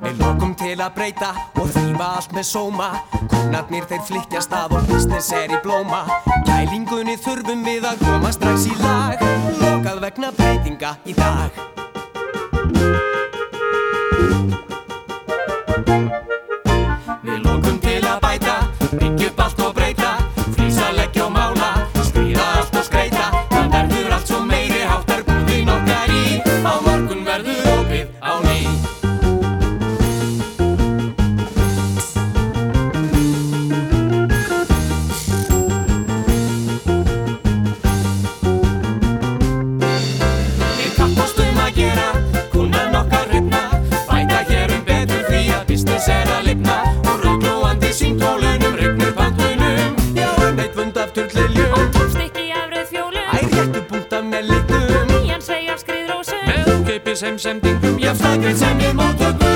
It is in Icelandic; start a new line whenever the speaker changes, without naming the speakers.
Við lokum til að breyta og þrýfa allt með sóma. Konarnir þeir flytja stað og business er í blóma. Gælingunni þurfum við að koma strax í lag Lokað vegna breytinga í dag. Að gera, kunnan okkar hrifna Bæta hér um betur því að business er að lifna. Og rauglóandi símtólunum, rignir pantunum Já, um eitt vund af turliljum.
Tómstykki af rauðfjólum
Æ, réttu punkta með litum
Nýjan sveig af skriðrósum.
Með ókeipis heimsendingum, jafn staðgrein sem við móttöku